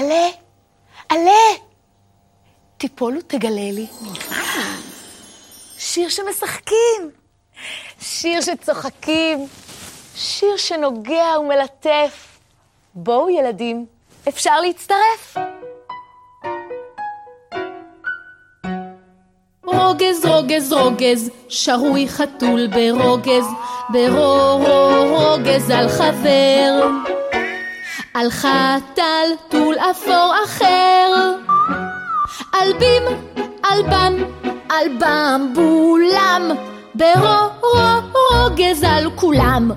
עלה, עלה, תיפול ותגלה לי. שיר שמשחקים, שיר שצוחקים, שיר שנוגע ומלטף. בואו ילדים, אפשר להצטרף. רוגז, רוגז, רוגז, שרוי חתול ברוגז, ברוגז על חבר. על חתל תול אפור אחר. על בים, על בם, על במבולם, ברוגז על כולם.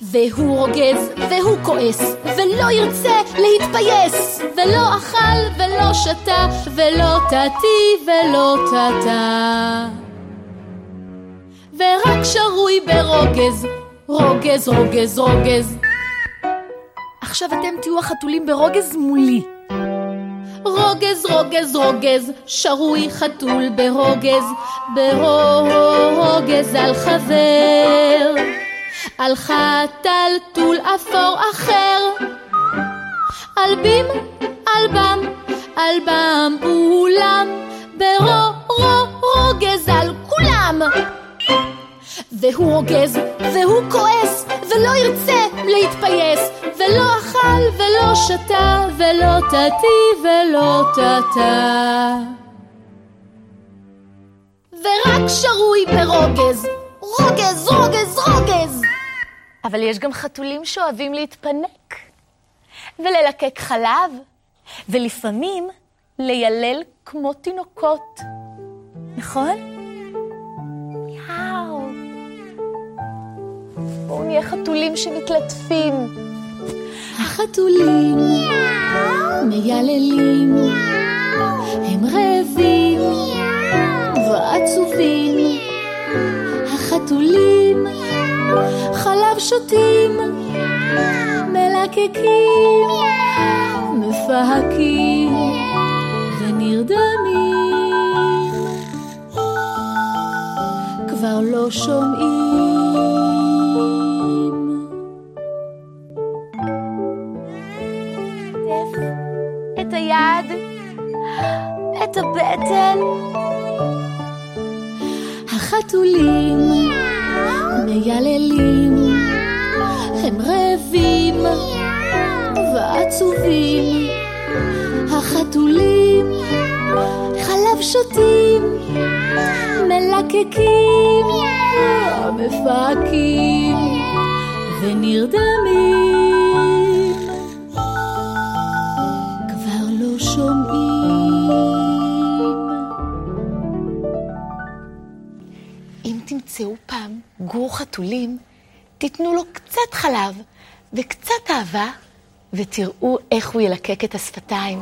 והוא רוגז, והוא כועס, ולא ירצה להתפייס, ולא אכל, ולא שתה, ולא תתי, ולא תתה. ורק שרוי ברוגז, רוגז, רוגז, רוגז. עכשיו אתם תהיו החתולים ברוגז מולי. רוגז, רוגז, רוגז, שרוי חתול ברוגז, ברוגז על חבר. על חתל תול אפור אחר. על בים, על בם, על במבולם, ברוגז על כולם. והוא רוגז, והוא כועס, ולא ירצה להתפייס, ולא ולא שתה, ולא תתי, ולא תתה. ורק שרוי ברוגז, רוגז, רוגז, רוגז. אבל יש גם חתולים שאוהבים להתפנק, וללקק חלב, ולפעמים ליילל כמו תינוקות. נכון? יאו. בואו נהיה חתולים שמתלטפים. החתולים מייללים, הם רעבים ועצובים. החתולים חלב שותים, מלקקים, מפהקים. ונרדמים. כבר לא שומעים. היד, את הבטן. החתולים מייללים, הם רעבים ועצובים. החתולים חלב שותים, מלקקים, מפהקים ונרדמים. תמצאו פעם גור חתולים, תיתנו לו קצת חלב וקצת אהבה, ותראו איך הוא ילקק את השפתיים.